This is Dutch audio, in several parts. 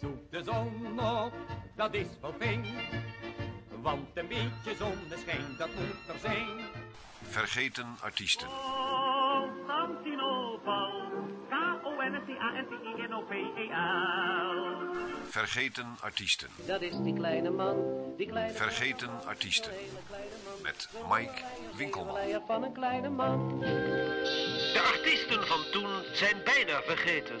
Zoek de zon op, dat is wel fijn. Want een beetje zonneschijn, dat moet er zijn. Vergeten artiesten. Vergeten artiesten. Dat is die kleine man, die kleine Vergeten artiesten. Met Mike Winkelman. van een kleine man. De artiesten van toen zijn bijna vergeten.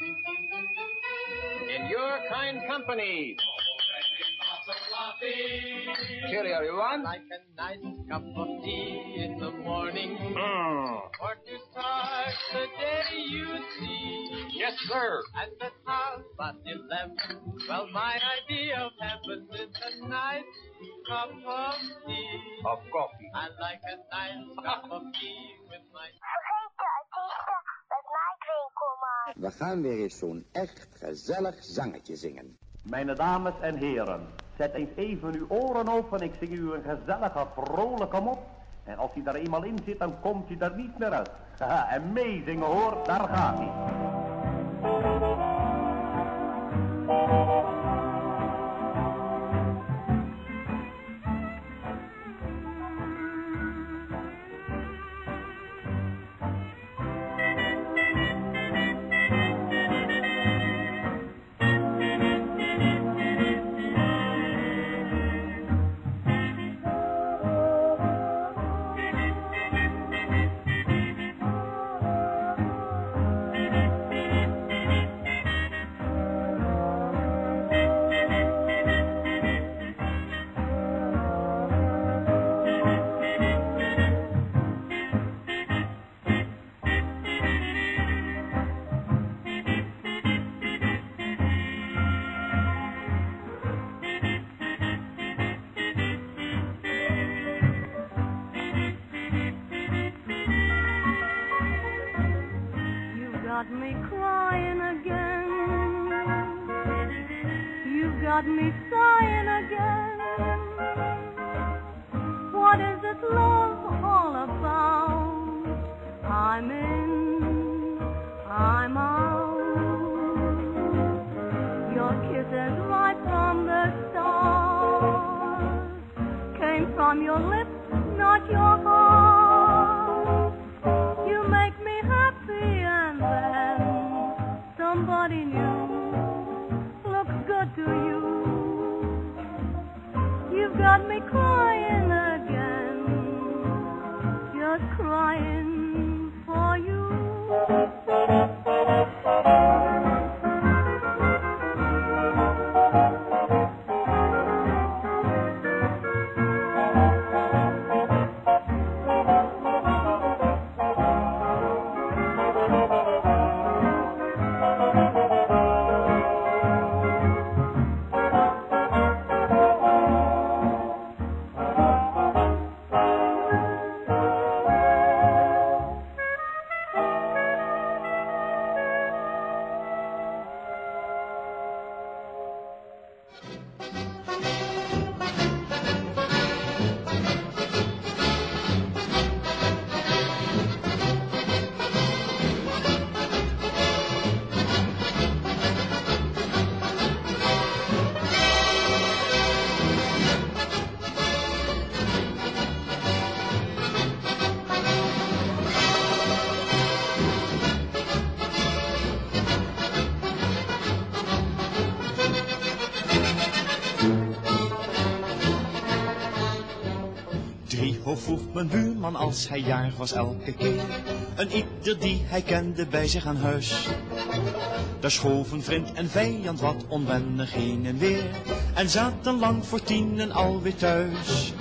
In your kind company. Cheerio, everyone. Like a nice cup of tea in the morning. Mm. Or to start the day you see. Yes, sir. At the house at eleven. Well, my idea of heaven is a nice cup of tea. Of coffee. I like a nice cup of tea with my We gaan weer eens zo'n echt gezellig zangetje zingen. Mijn dames en heren, zet eens even uw oren open. Ik zing u een gezellige, vrolijke mop. En als hij daar eenmaal in zit, dan komt hij er niet meer uit. Haha, meezingen hoor, daar gaat hij. Crying als hij jarig was elke keer. Een ieder die hij kende bij zich aan huis. Daar schoven vriend en vijand wat onwennig heen en weer. En zaten lang voor tienen alweer thuis.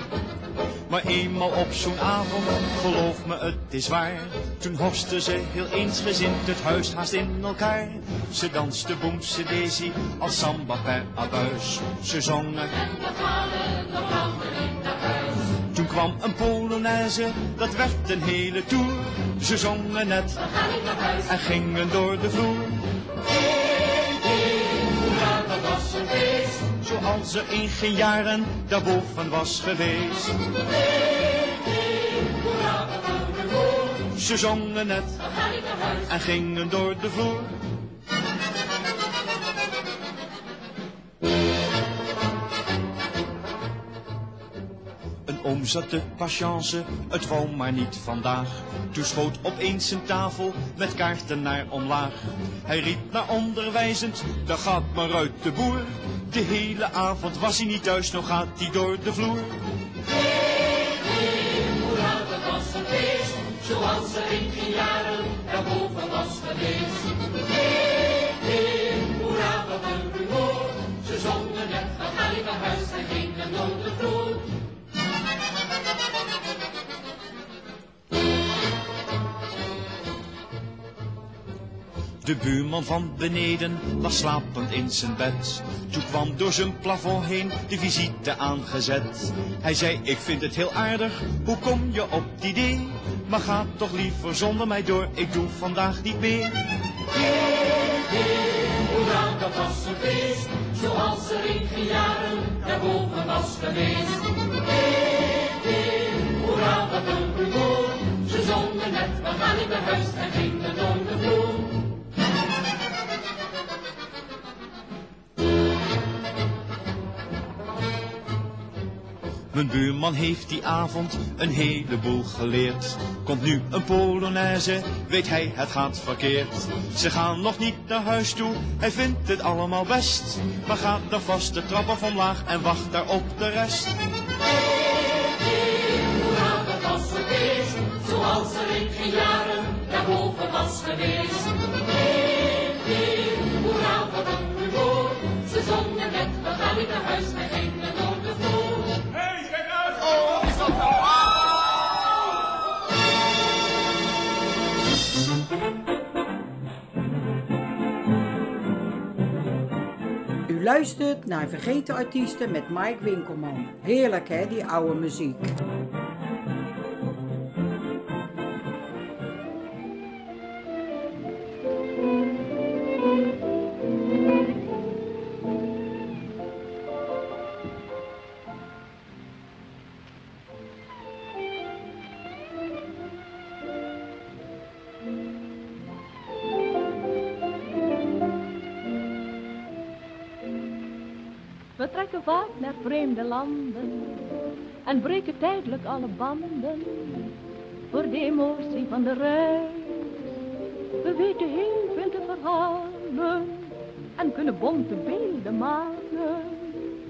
Maar eenmaal op zo'n avond, geloof me het is waar. Toen horsten ze heel eensgezind het huis haast in elkaar. Ze danste boemse daisy als samba per abuis. Ze zongen. En we gaan nog in naar huis. Toen kwam een polonaise, dat werd een hele tour. Ze zongen net We gaan niet naar huis. En gingen door de vloer. Hoera, dat was een feest. Zoals er in geen jaren daarboven was geweest. Ze zongen net en gingen door de vloer. Oom zat de patience, het wou maar niet vandaag. Toen schoot opeens een tafel met kaarten naar omlaag. Hij riep naar onderwijzend, daar gaat maar uit de boer. De hele avond was hij niet thuis, nog gaat hij door de vloer. Hoera, dat was een feest, zoals er in geen jaren daarboven was geweest. De buurman van beneden was slapend in zijn bed. Toen kwam door zijn plafond heen de visite aangezet. Hij zei, ik vind het heel aardig, hoe kom je op die idee? Maar ga toch liever zonder mij door, ik doe vandaag niet meer. Hoera, dat was een feest, zoals er in jaren daarboven was geweest. Hé, wat een rumoer. Ze zongen net, we gaan niet naar huis en gingen door de vloer. Mijn buurman heeft die avond een heleboel geleerd. Komt nu een polonaise, weet hij het gaat verkeerd. Ze gaan nog niet naar huis toe, hij vindt het allemaal best. Maar gaat dan vast de trappen van laag en wacht daar op de rest. Zoals er in geen jaren daarboven was geweest. Hé, hé, hoera, wat een rumoer. Ze zongen net, we gaan niet naar huis en gingen door de vloer. Hé, kijk uit! Oh, is dat nou? U luistert naar Vergeten Artiesten met Mike Winkelman. Heerlijk hè, die oude muziek. Vreemde landen en breken tijdelijk alle banden voor de emotie van de reis. We weten heel veel te verhalen en kunnen bonte beelden maken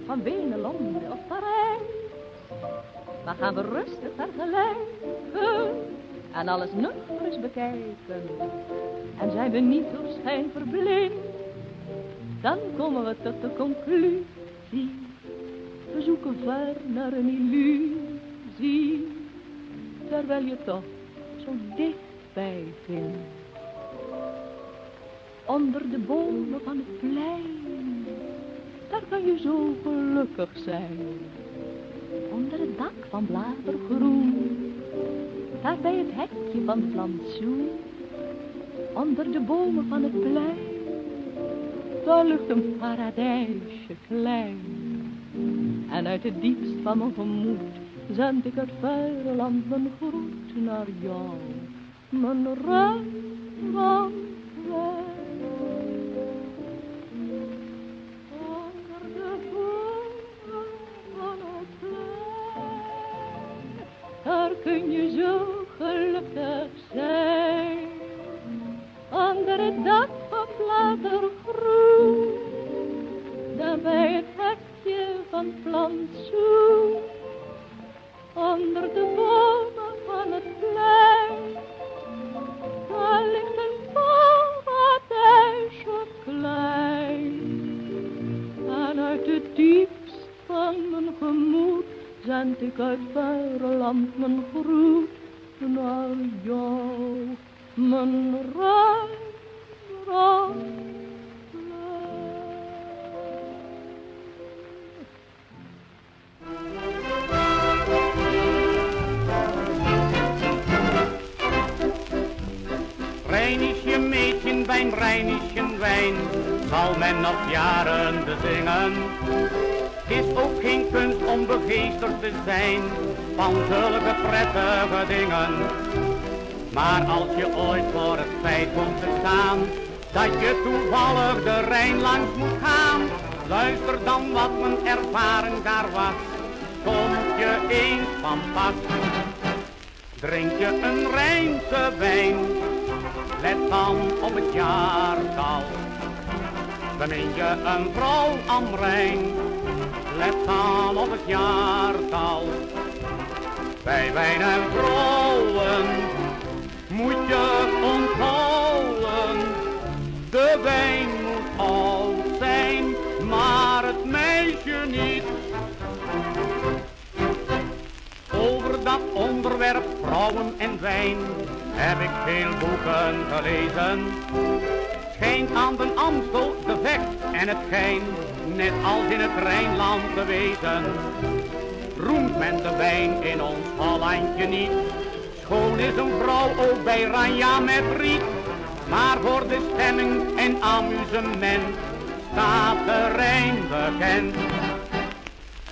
van Wenen, Londen of Parijs. Maar gaan we rustig vergelijken en alles nuchter bekijken en zijn we niet door schijn verblind, dan komen we tot de conclusie we zoeken ver naar een illusie, terwijl je toch zo dichtbij vindt. Onder de bomen van het plein, daar kan je zo gelukkig zijn. Onder het dak van bladergroen, daar bij het hekje van het plantsoen. Onder de bomen van het plein, daar ligt een paradijsje klein. En uit het diepst van mijn gemoed zend ik het verre land mijn groet naar jou. Mijn Rembrandt. Daar Maar als je ooit voor het feit komt te staan dat je toevallig de Rijn langs moet gaan, luister dan wat mijn ervaring daar was. Komt je eens van pas, drink je een Rijnse wijn, let dan op het jaartal. Bemin je een vrouw am Rijn, let dan op het jaartal. Bij wijn en vrouwen moet je onthouden, de wijn moet oud zijn, maar het meisje niet. Over dat onderwerp vrouwen en wijn heb ik veel boeken gelezen. Schijnt aan den Amstel de vecht en het gein, net als in het Rijnland te wezen. Roemt men de wijn in ons Hollandje niet, schoon is een vrouw ook bij Ranja met riet. Maar voor de stemming en amusement staat de Rijn bekend.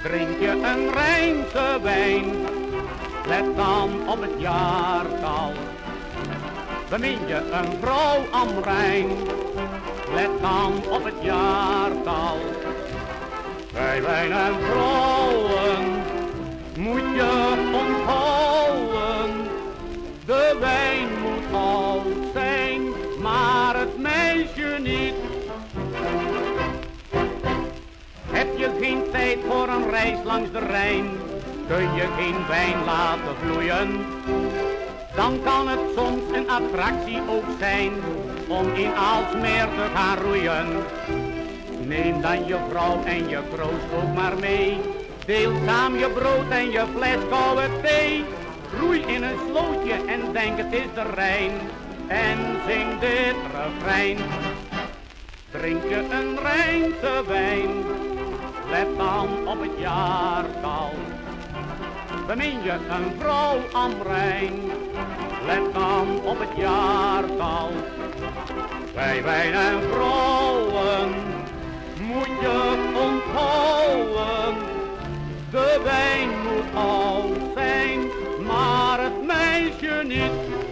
Drink je een Rijnse wijn, let dan op het jaartal. Bemin je een vrouw am Rijn, let dan op het jaartal. Bij wijn en vrouwen moet je onthouden, de wijn moet oud zijn, maar het meisje niet. Heb je geen tijd voor een reis langs de Rijn, kun je geen wijn laten vloeien. Dan kan het soms een attractie ook zijn, om in Aalsmeer te gaan roeien. Neem dan je vrouw en je kroost ook maar mee. Deel samen je brood en je fles koude thee. Roei in een slootje en denk het is de Rijn. En zing dit refrein. Drink je een Rijnse wijn, let dan op het jaartal. Bemin je een vrouw am Rijn, let dan op het jaartal. Bij wijn en vrouwen moet je onthouden, de wijn moet oud zijn, maar het meisje niet.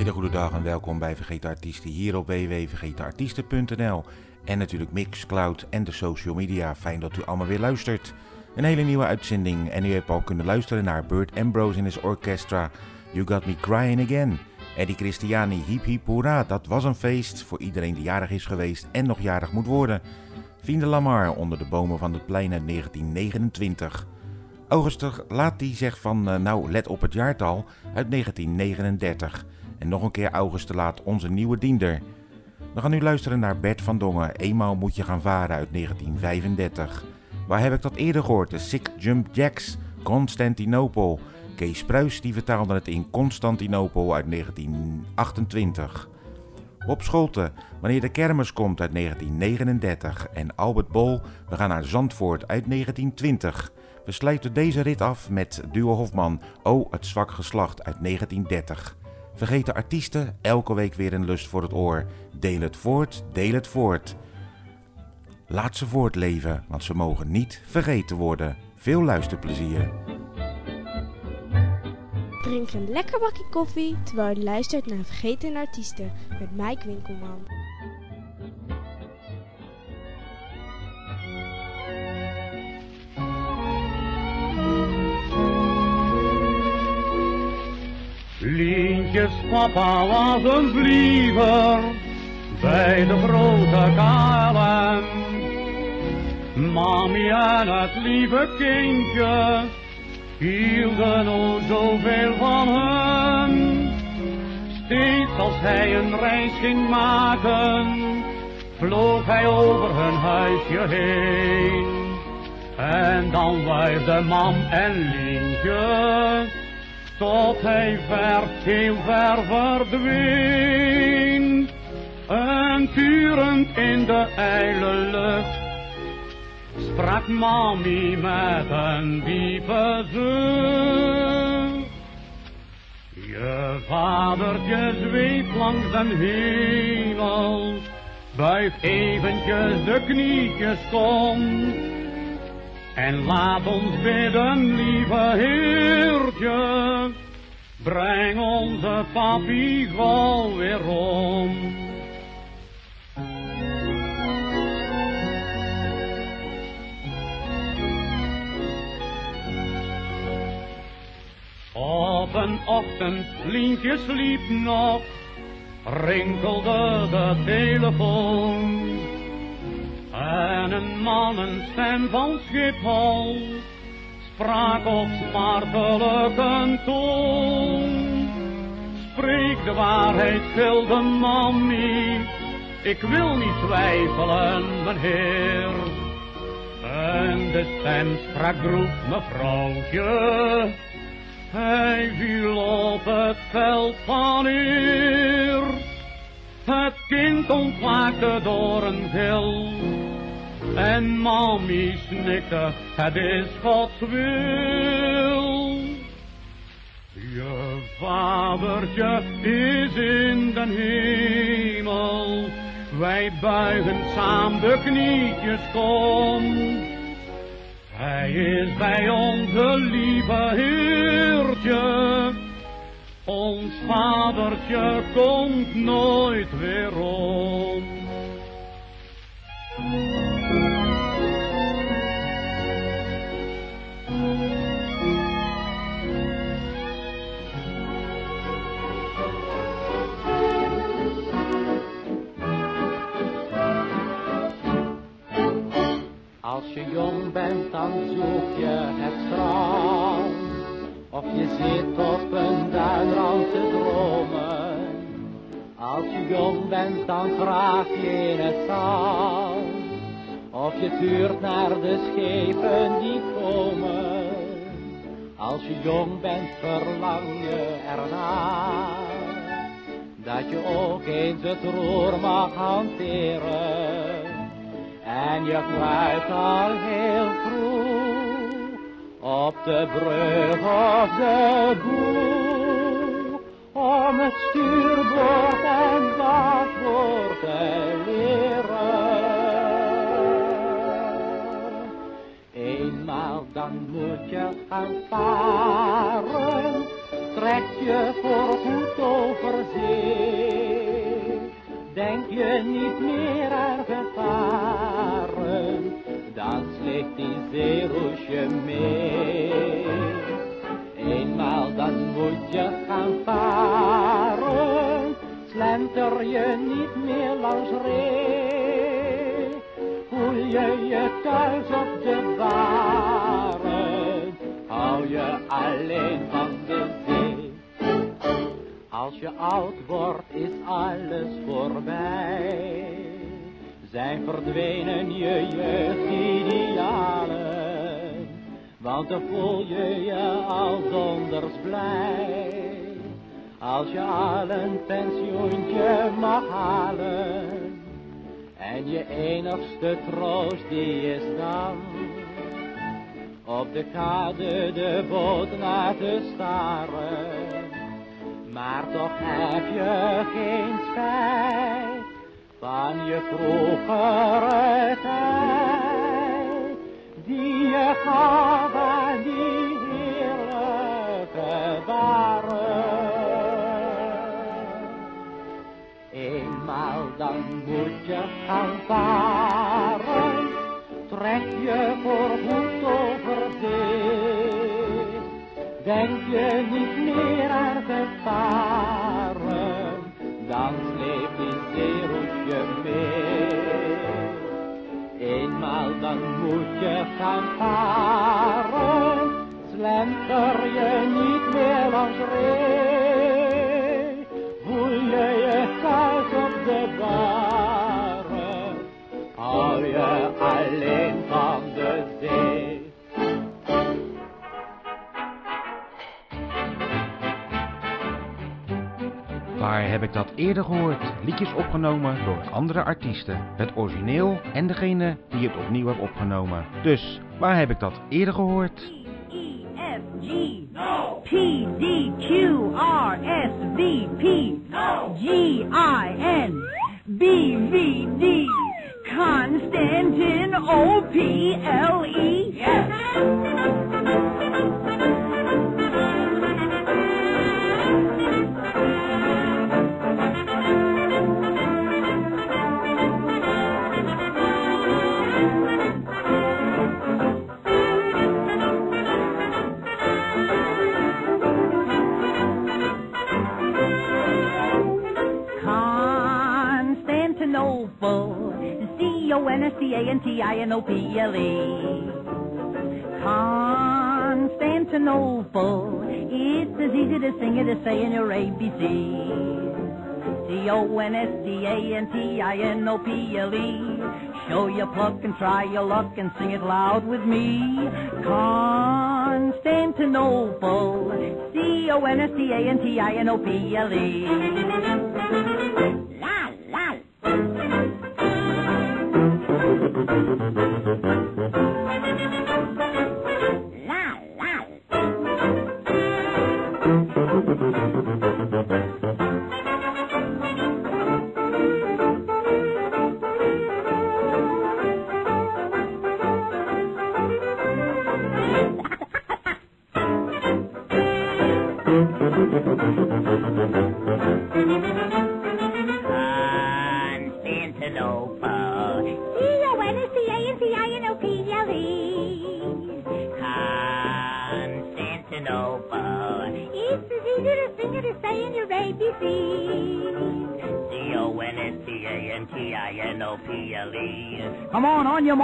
Hele goede dag en welkom bij Vergeten Artiesten hier op www.vergetenartiesten.nl en natuurlijk Mixcloud en de social media. Fijn dat u allemaal weer luistert. Een hele nieuwe uitzending en u hebt al kunnen luisteren naar Burt Ambrose in his orchestra You Got Me Crying Again. Eddie Christiani, Hip Hip Hoera, dat was een feest voor iedereen die jarig is geweest en nog jarig moet worden. Fien de Lamar onder de bomen van het plein uit 1929. Augustus laat die zegt van eh, nou let op het jaartal uit 1939. En nog een keer August laat onze nieuwe diender. We gaan nu luisteren naar Bert van Dongen, Eenmaal moet je gaan varen uit 1935. Waar heb ik dat eerder gehoord? De Sick Jump Jacks, Constantinopel. Kees Pruis die vertaalde het in Constantinopel uit 1928. Bob Scholten, Wanneer de kermis komt uit 1939. En Albert Bol, We gaan naar Zandvoort uit 1920. We sluiten deze rit af met Duo Hofman, Oh het zwak geslacht uit 1930. Vergeten artiesten, elke week weer een lust voor het oor. Deel het voort, deel het voort. Laat ze voortleven, want ze mogen niet vergeten worden. Veel luisterplezier. Drink een lekker bakje koffie terwijl je luistert naar Vergeten Artiesten met Mike Winkelman. Kindjes, papa was eens liever bij de grote KLM. Mami en het lieve kindje hielden o zoveel van hem. Steeds als hij een reis ging maken, vloog hij over hun huisje heen. En dan wuifde mam en Lientje, tot hij ver, heel ver verdween. En turend in de ijle lucht, sprak mami met een diepe zucht. Je vadertje zweeft langs den hemel, buig eventjes de knietjes kom. En laat ons bidden, lieve Heertje, breng onze papi gauw weer om. Op een ochtend, Lientje sliep nog, rinkelde de telefoon. En een mannenstem van Schiphol sprak op smartelijke toon. Spreek de waarheid, wilde mami, ik wil niet twijfelen, meneer. En de stem sprak droef, mevrouwtje, hij viel op het veld van eer. Het kind ontwaakte door een gil. En mami snikte, het is Gods wil. Je vadertje is in den hemel. Wij buigen samen de knietjes kom. Hij is bij onze lieve Heertje. Ons vadertje komt nooit weer om. Als je jong bent, dan zoek je het strand. Of je zit op een duinrand te dromen. Als je jong bent, dan graaf je in het zand. Of je tuurt naar de schepen die komen. Als je jong bent, verlang je ernaar. Dat je ook eens het roer mag hanteren. En je kruipt al heel vroeg op de brug of de boeg om het stuurboord en bakboord te leren. Eenmaal dan moet je gaan varen, trek je voor goed over zee. Denk je niet meer aan gevaren, dan sleept die zeeroesje mee. Eenmaal dan moet je gaan varen, slenter je niet meer langs ree. Voel je je thuis op de baren, hou je alleen van de zee. Als je oud wordt is alles voorbij. Zijn verdwenen je jeugdidealen. Want dan voel je je al zonders blij. Als je al een pensioentje mag halen. En je enigste troost die is dan. Op de kade de boot te staren maar toch heb je geen spijt van je vroegere tijd, die je gaf aan die heerlijke waren. Eenmaal dan moet je gaan varen, trek je voor goed over zee. Denk je niet meer aan gevaren, je Eenmaal dan moet je gaan varen, slenter je niet meer langs ree. Voel je je thuis op de baren, hou je alleen van Waar heb ik dat eerder gehoord? Liedjes opgenomen door andere artiesten. Het origineel en degene die het opnieuw heeft opgenomen. Dus, waar heb ik dat eerder gehoord? F G P D Q R S V P G I N B V D Constantine O P L E Constantinople C O N S T A N T I N O P L E Constantinople It's as easy to sing it as saying your ABC C-O-N-S-T-A-N-T-I-N-O-P-L-E Show your pluck and try your luck and sing it loud with me. Constantinople. C-O-N-S-T-A-N-T-I-N-O-P-L-E.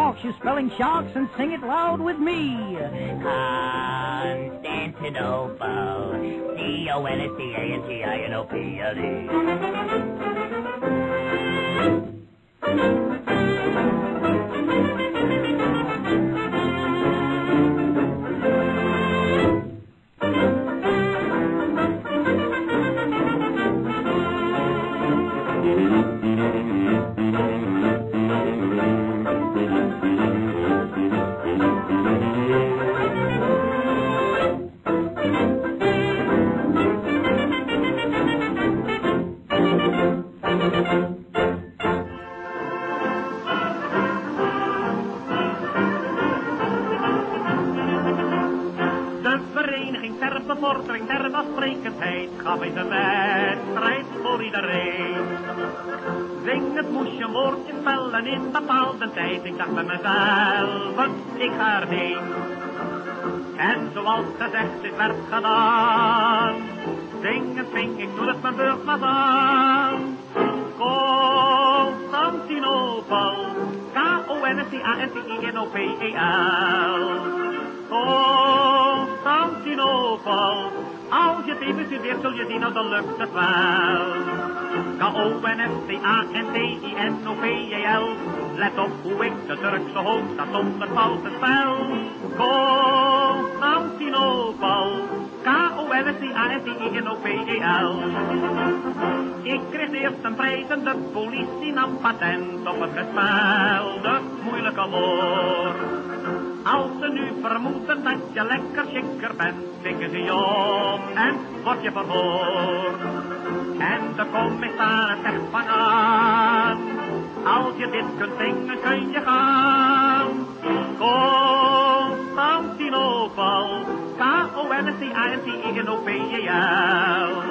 Marks, you spelling sharks, and sing it loud with me. Constantinople. C-O-N-S-T-A-N-T-I-N-O-P-L-E. Zing het moesje woordje spellen in bepaalde tijd. Ik dacht bij mezelf, ik ga erheen. En zoals gezegd is werd gedaan. Zingend ving ik toen het mijn beurt was aan. Constantinopel, K-O-N-S-T-A-N-T-I-N-O-P-E-L. Constantinopel. Als je het even studeert, zul je zien, nou dan lukt het wel. K-O-N-S-T-A-N-T-I-N-O-P-E-L. Let op hoe ik de Turkse hoofdstad zonder fouten spel. Constantinopel. K-O-N-S-T-A-N-T-I-N-O-P-E-L. Ik kreeg eerst een prijs de politie nam patent op het gespelde moeilijke woord. Als ze nu vermoeden dat je lekker schikker bent, pikken ze je op en word je verhoord. En de commissaris zegt van aan, als je dit kunt zingen kun je gaan. Constantinopel, K-O-N-S-T-I-N-T-I-N-O-P-E-L.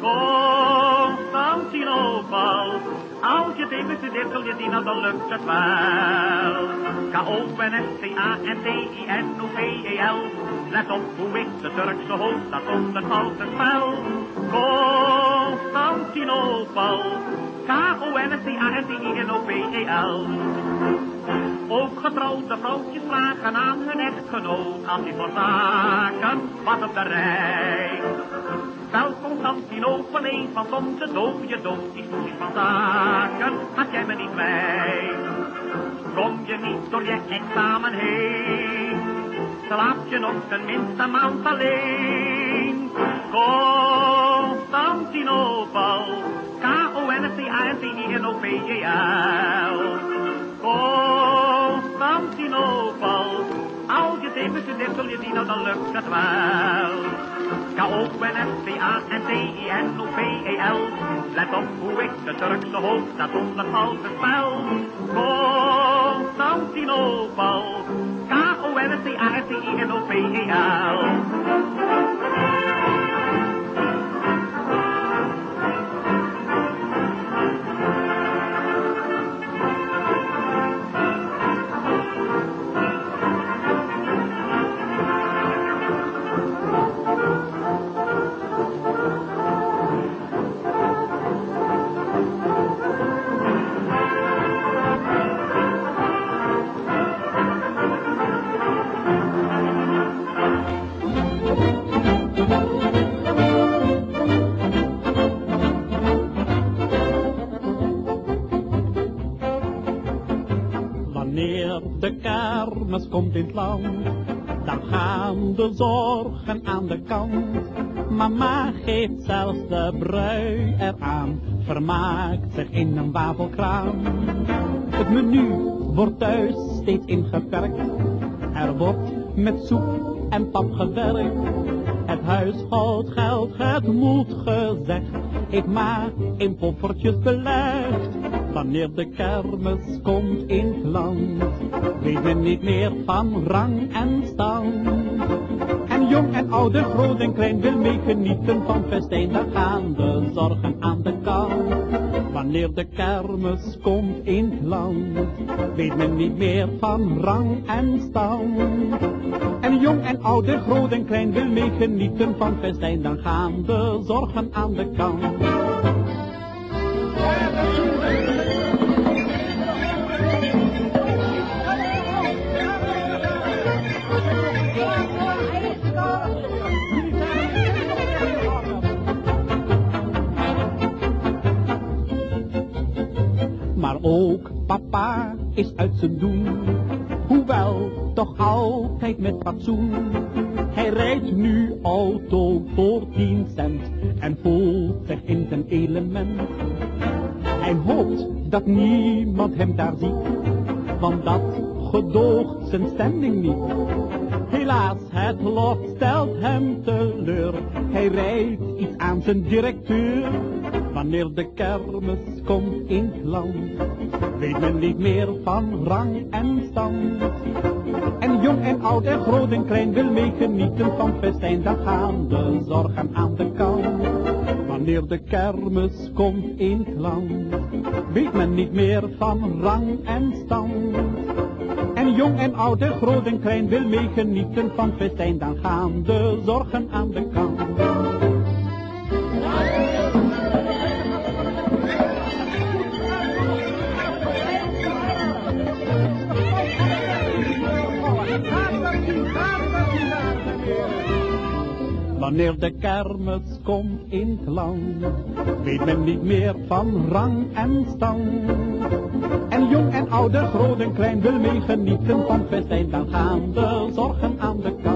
Constantinopel. Als je het even studeert, zul je nou dan lukt het wel. K-O-N-S-T-A-N-T-I-N-O-P-E-L. Let op hoe ik de Turkse hoofdstad zonder fouten spel. Constantinopel. K-O-N-S-T-A-N-T-I-N-O-P-E-L. Ook getrouwde vrouwtjes vragen aan hun echtgenoot als hij voor zaken wat op de rij. Stel Constantinopel eens, want om te dood je dood die stoel van zaken, had jij me niet bij. Kom je niet door je examen heen, slaap je nog tenminste maand alleen. Constantinopel, K-O-N-S-T-A-N-T-I-N-O-P-E-L. Constantinopel, als je het even studeert zul je zien, nou dan lukt het wel. K-O-N-S-T-A-N-T-I-N-O-P-E-L. Let op hoe ik de Turkse hoofdstad onder valse spel. Constantinopel, K-O-N-S-T-A-N-T-I-N-O-P-E-L. De kermis komt in het land, dan gaan de zorgen aan de kant. Mama geeft zelfs de brui eraan, vermaakt zich in een wafelkraam. Het menu wordt thuis steeds ingeperkt, er wordt met soep en pap gewerkt. Het huishoudgeld, het moet gezegd, heeft maar in poffertjes belegd. Wanneer de kermis komt in het land, weet men niet meer van rang en stand. En jong en oude, groot en klein wil mee genieten van festijn, daar gaan de zorgen aan de kant. Wanneer de kermis komt in het land, weet men niet meer van rang en stand. En jong en oude, groot en klein wil mee genieten van festijn, dan gaan de zorgen aan de kant. Papa is uit zijn doen, hoewel toch altijd met fatsoen. Hij rijdt nu auto voor 10 cent en voelt zich in zijn element. Hij hoopt dat niemand hem daar ziet, want dat gedoogt zijn stemming niet. Helaas, het lot stelt hem teleur. Hij rijdt iets aan zijn directeur. Wanneer de kermis komt in land, weet men niet meer van rang en stand. En jong en oud en groot en klein wil mee genieten van festijn, dan gaan de zorgen aan de kant. Wanneer de kermis komt in het land, weet men niet meer van rang en stand. En jong en oud en groot en klein wil mee genieten van festijn, dan gaan de zorgen aan de kant. Wanneer de kermis komt in het land, weet men niet meer van rang en stand. En jong en oude, groot en klein wil mee genieten van festijn, dan gaan de zorgen aan de kant.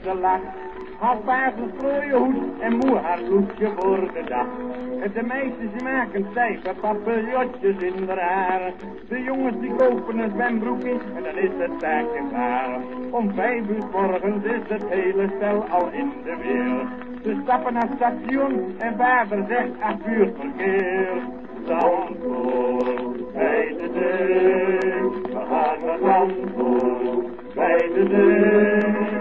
Blijde lach. Had paas een en moe haar voor de dag. De meisjes maken stijve papiljotjes in de haren. De jongens die kopen een zwembroekje en dan is het taakje klaar. Om vijf uur morgens is het hele stel al in de weer. Ze stappen naar het station en vader zegt acht uur verkeer. Zandvoort, bij de deur, we gaan naar Zandvoort, bij de deur.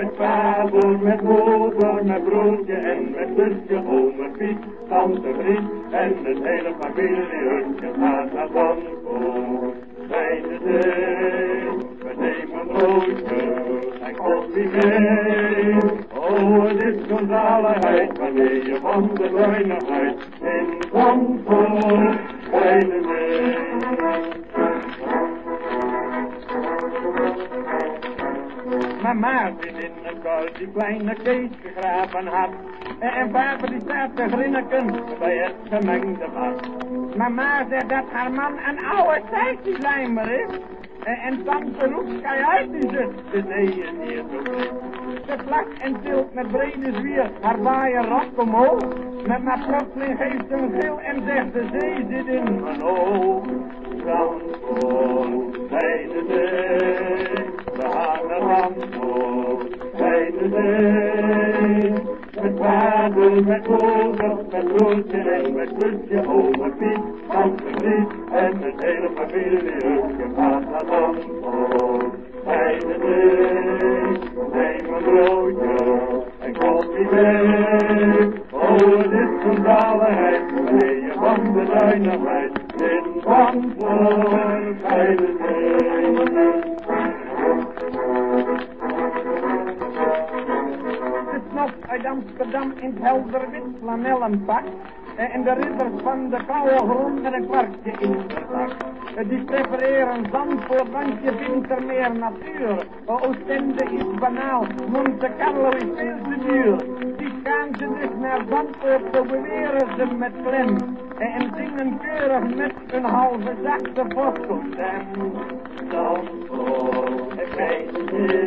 Met vader, met moeder, met broertje en met zusje, ome Piet, tante Griet en het hele familiehutje gaat naar Zandvoort. Bij de deur, we nemen broodje en koffie mee. Oh, het is zo'n zaligheid wanneer je van de zuinigheid in Zandvoort bij de zit in kuil die kleine Kees gegraven had. En vader die staat te grinniken bij het gemengde bad. Mama zegt dat haar man een oude tijdlijmer is. En, tante roept uit die zit de zeeën zo Ze plakt en tilt met brede zwier haar waaier rok omhoog. Met maar plotseling geeft een gil en zegt de zee zit in mijn oog. Zandvoort, bij de zee, we naar Zandvoort, bij de zee. Met vader, met moeder, met broertje en met zusje, oma Piet, tante Griet en het hele familiehutje gaat naar Zandvoort. Bij de zee, neem broodje en koffie mee. Oh, het is een zaligheid, je van de zuinigheid in Zandvoort bij de. De snop uit Amsterdam in het helder wit flanellenpak. eh, En de ridders van de koude grond met een kwartje in de zak. Eh, Die prefereren Zandvoort, want je vindt er meer natuur. Eh, Oostende is banaal, Monte Carlo is veel te duur. Die gaan ze dus naar Zandvoort, zo beweren ze met klem. Eh, En zingen keurig met een halve zachte voskeltem. Zandvoort, het meisje,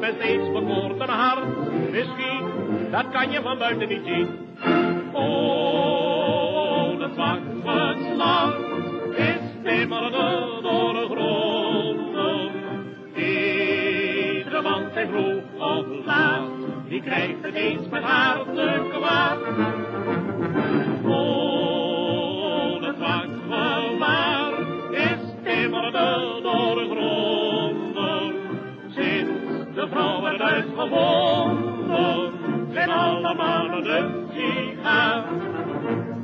van best eens bekoord een hart. Misschien, dat kan je van buiten niet zien. Oh, dat zwakke slag is timmerde door de gronden. Iedere man zijn vroeg of laat, die krijgt het eens met haar te kwaad. De vrouw werd uitgevonden, zijn alle mannen een sigaar. dat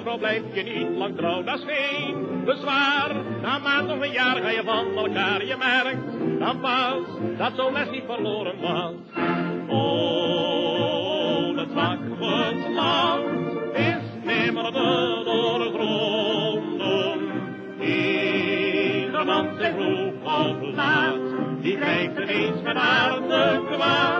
Vrouw blijf je niet lang trouw, dat is geen bezwaar. Na maand of een jaar ga je van elkaar, je merkt dan pas dat zo'n les niet verloren was. Oh, het vakbesland is nimmer te doorgronden. Ieder zich vroeg of laat, die krijgt er eens met aarde kwaad.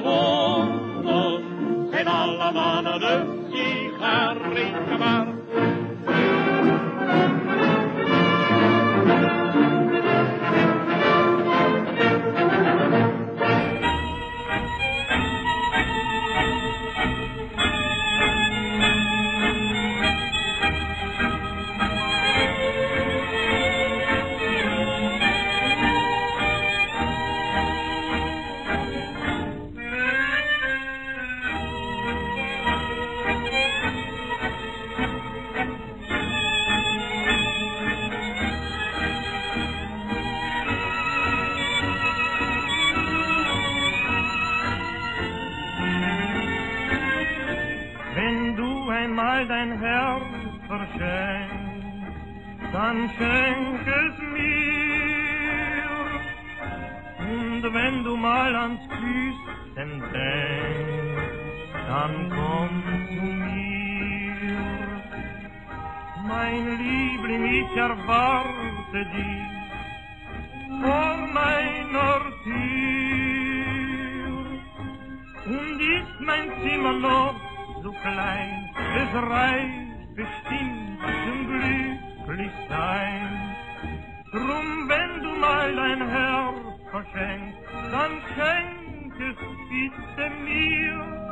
Vrouwen uitgewonden, zijn alle mannen de sigarettenbaar. Wenn dann komm zu mir. Mein Liebling, ich erwarte dich vor meiner Tür. Und ist mein Zimmer noch so klein, es reicht bestimmt zum Glücklichsein. Drum, wenn du mal dein Herz verschenkst, dann schenk es bitte mir.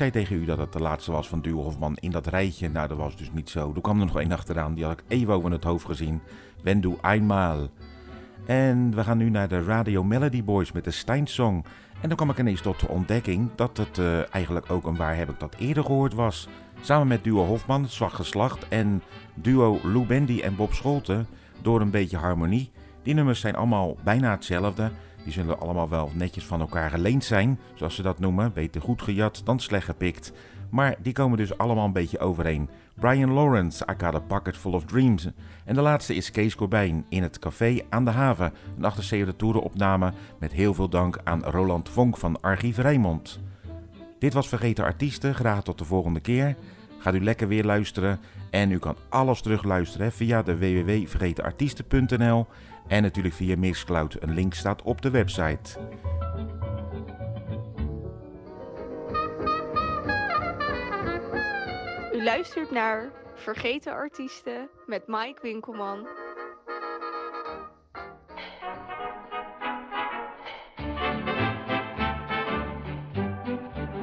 Zei tegen u dat het de laatste was van Duo Hofman in dat rijtje. Nou, dat was dus niet zo. Er kwam er nog één achteraan, die had ik even over het hoofd gezien. Wenn du einmal. En we gaan nu naar de Radio Melody Boys met de Stein Song. En dan kwam ik ineens tot de ontdekking dat het eh, eigenlijk ook een waar heb ik dat eerder gehoord was. Samen met duo Hofman, Zwak Geslacht en duo Lou Bendy en Bob Scholten door een beetje harmonie. Die nummers zijn allemaal bijna hetzelfde. Die zullen allemaal wel netjes van elkaar geleend zijn, zoals ze dat noemen. Beter goed gejat dan slecht gepikt. Maar die komen dus allemaal een beetje overeen. Brian Lawrence, I Got a Pocket Full of Dreams. En de laatste is Kees Corbijn in het café aan de haven. Een 78 toeren opname met heel veel dank aan Roland Vonk van Archief Rijnmond. Dit was Vergeten Artiesten. Graag tot de volgende keer. Gaat u lekker weer luisteren. En u kan alles terugluisteren via de www.vergetenartiesten.nl en natuurlijk via Mixcloud. Een link staat op de website. U luistert naar Vergeten artiesten met Mike Winkelman.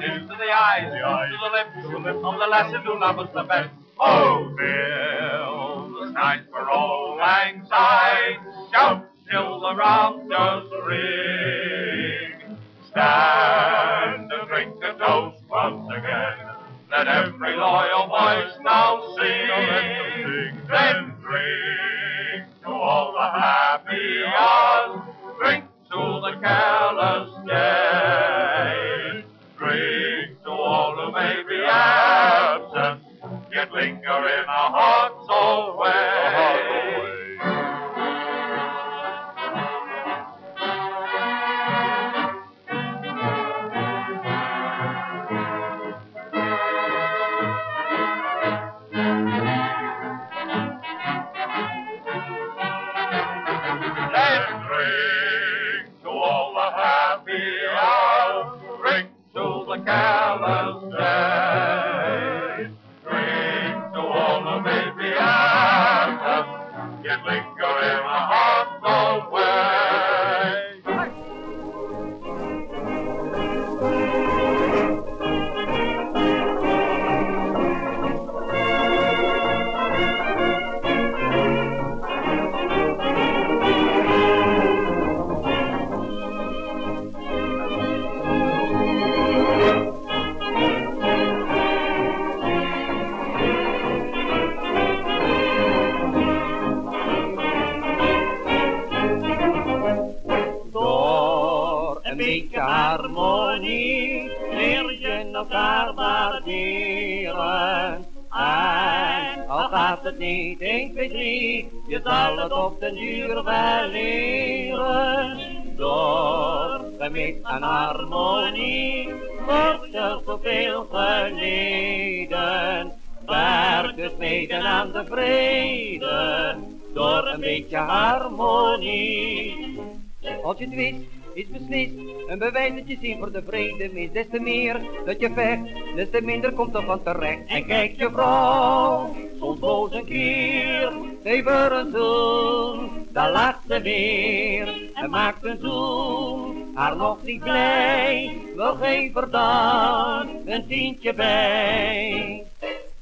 Destinies, to the eyes, to the lips of the lasses who love us the best. Oh, fill the night for all lang syne, shout till the rafters ring. Stand and drink a toast once again. Let every loyal voice now sing. Des te minder komt er van terecht. En kijk je vrouw, soms boos een keer, geef haar een zoen, dan lacht ze weer en maakt een zoen. Haar nog niet blij, wel geef er dan een tientje bij.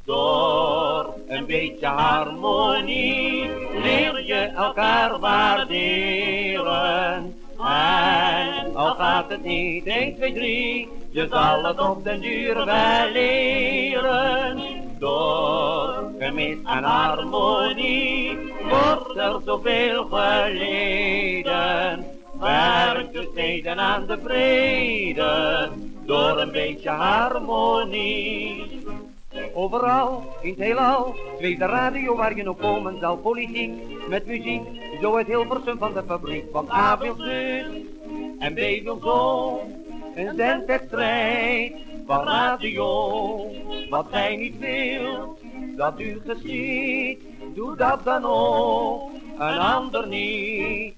Door een beetje harmonie leer je elkaar waarderen. En al gaat het niet 1, 2, 3, je zal het op den duur wel leren. Door gemis en harmonie wordt er zoveel geleden. Werk de steden aan de vrede, door een beetje harmonie. Overal, in het heelal, zweeft de radio waar je nog komen zal. Politiek, met muziek, zo het Hilversum van de fabriek. Want A wil zus en B wil zo, een zendwedstrijd van radio. Wat gij niet wilt, dat u geschiet, doe dat dan ook, een ander niet.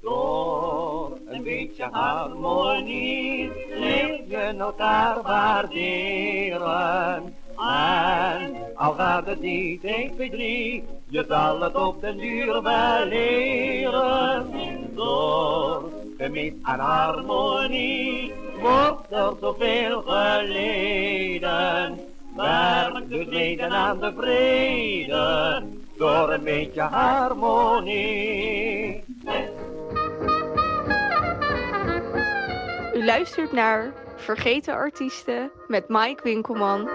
Door een beetje harmonie leer je elkaar waarderen. En al gaat het niet 1, 2, 3, je zal het op den duur wel leren. Door gemis aan harmonie wordt er zoveel geleden. Werk de vrede aan de vrede, door een beetje harmonie. U luistert naar Vergeten Artiesten met Mike Winkelman.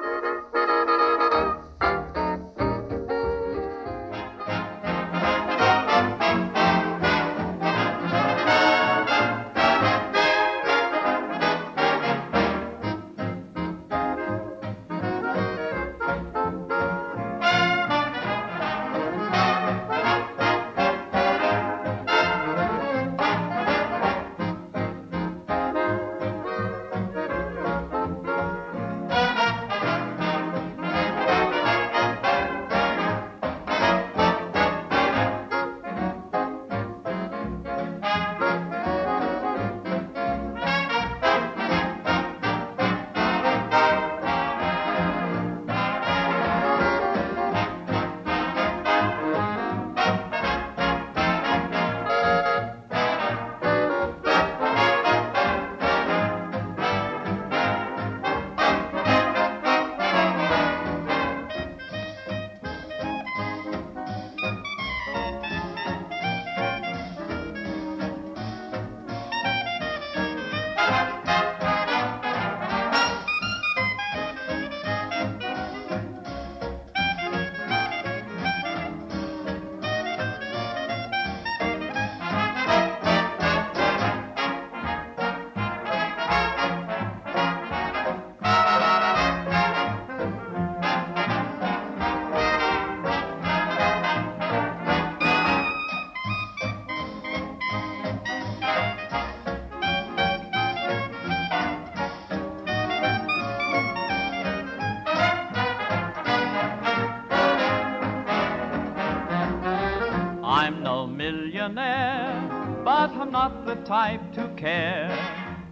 Type to care.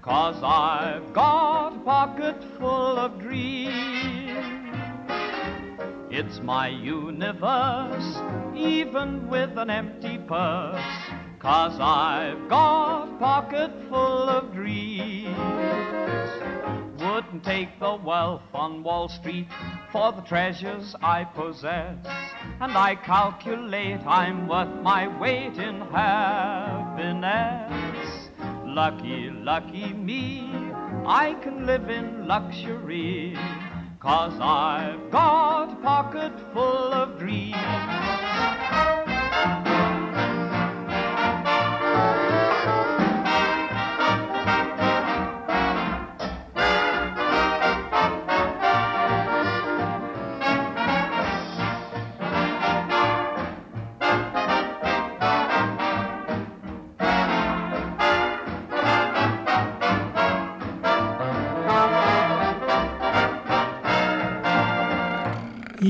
Cause I've got a pocket full of dreams. It's my universe, even with an empty purse. Cause I've got a pocket full of dreams. Take the wealth on Wall Street for the treasures I possess. And I calculate I'm worth my weight in happiness. Lucky, lucky me, I can live in luxury. Cause I've got pocket full of dreams.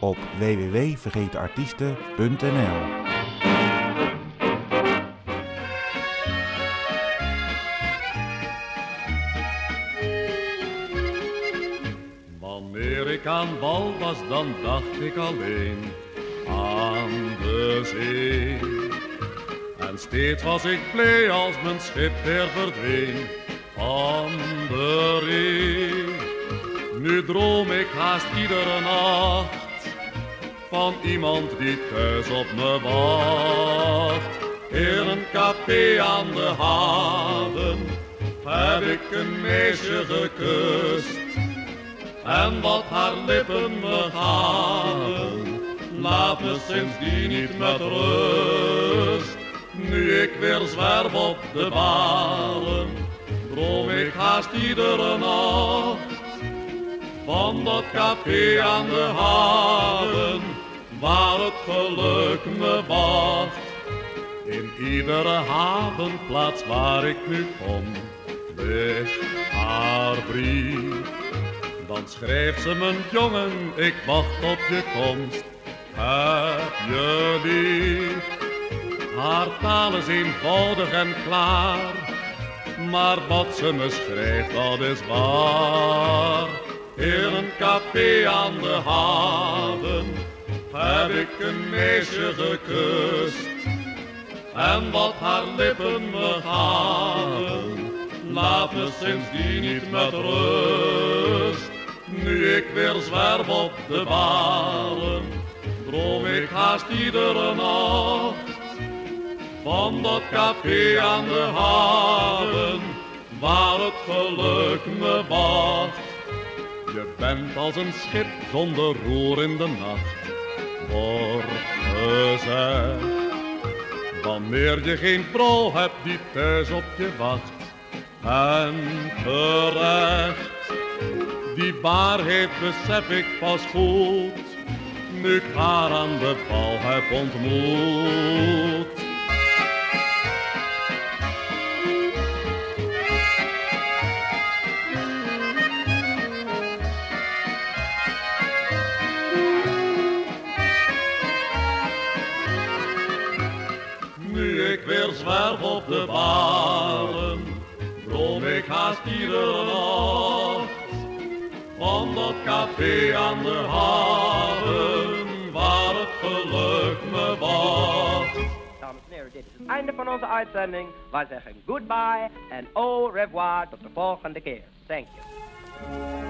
op www.vergetenartiesten.nl Wanneer ik aan wal was, dan dacht ik alleen aan de zee. En steeds was ik blij als mijn schip weer verdween van de ree. Nu droom ik haast iedere nacht van iemand die thuis op me wacht. In een café aan de haven heb ik een meisje gekust. En wat haar lippen me gaven, laat me sindsdien niet met rust. Nu ik weer zwerf op de baren, droom ik haast iedere nacht. Van dat café aan de haven, waar het geluk me wacht. In iedere havenplaats waar ik nu kom, ligt haar brief. Dan schrijft ze mijn jongen, ik wacht op je komst, heb je lief. Haar taal is eenvoudig en klaar, maar wat ze me schrijft, dat is waar. In een café aan de haven heb ik een meisje gekust. En wat haar lippen me gaven, laat me sindsdien niet met rust. Nu ik weer zwerf op de baren, droom ik haast iedere nacht. Van dat café aan de haven, waar het geluk me wacht. Je bent als een schip zonder roer in de nacht, Wanneer je geen vrouw hebt die thuis op je wacht. En terecht, die waarheid besef ik pas goed, nu ik haar aan de bal heb ontmoet. Baren, droom ik haast iedere nacht. Van dat café aan de haven, waar het geluk me wacht. Dames en heren, dit is het einde van onze uitzending. Wij zeggen goodbye en au revoir tot de volgende keer. Thank you.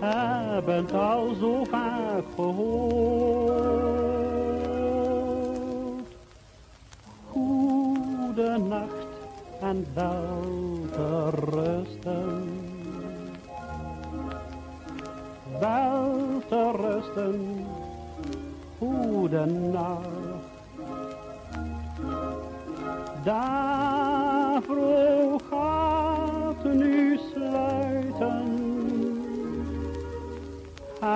hebben het al zo vaak gehoord. Goede nacht en wel te rusten. Wel te rusten, goede nacht. Daarvoor gaat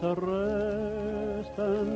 te rusten,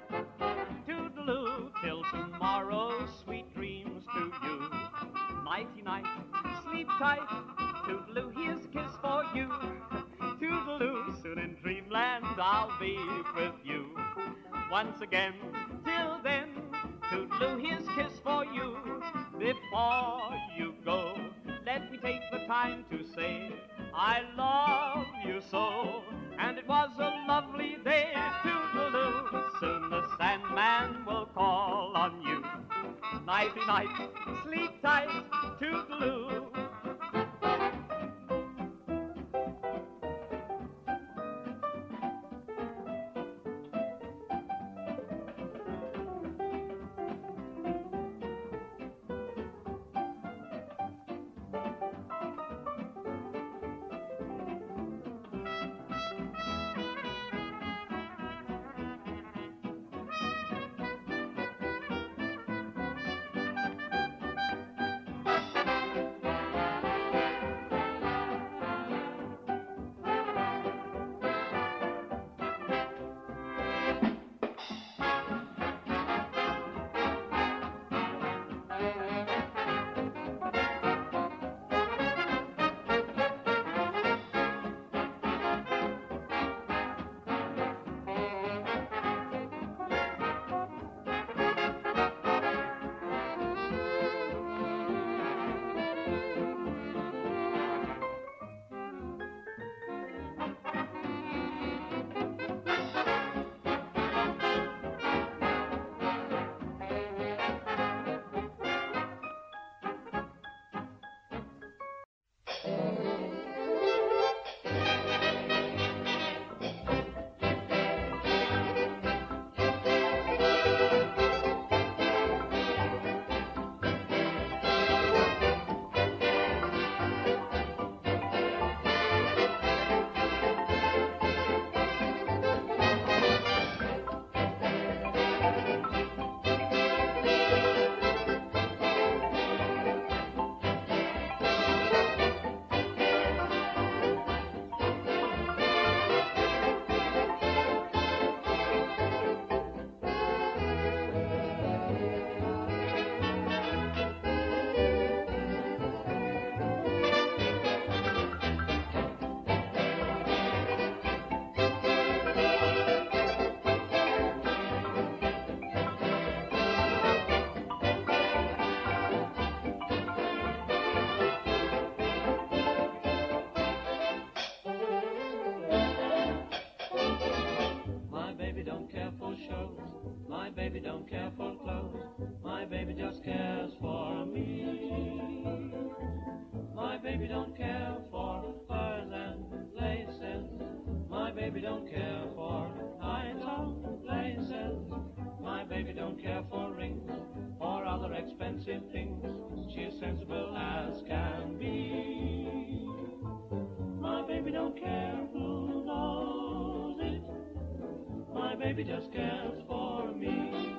Once again, till then, Toodaloo, here's kiss for you. Before you go, let me take the time to say I love you so. And it was a lovely day, Toodaloo. Soon the Sandman will call on you. Nighty night, sleep tight, Toodaloo. Baby don't care for high top places. My baby don't care for rings or other expensive things. She's sensible as can be. My baby don't care who knows it. My baby just cares for me.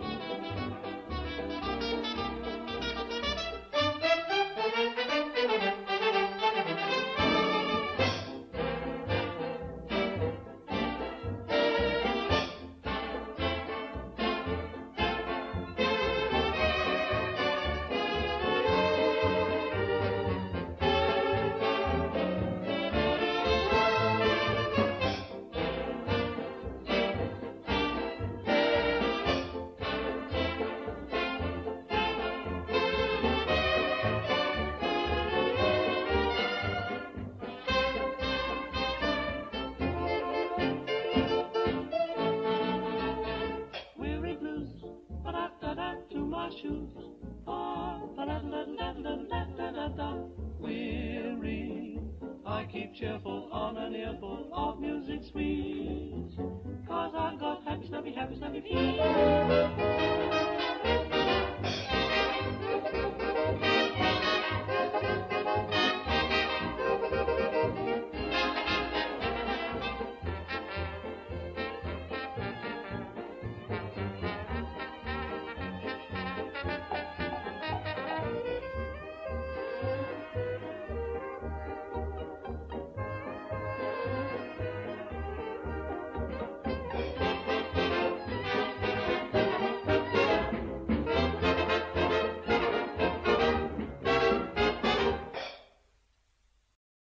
Cause I've got happy, snappy, happy, snappy feet.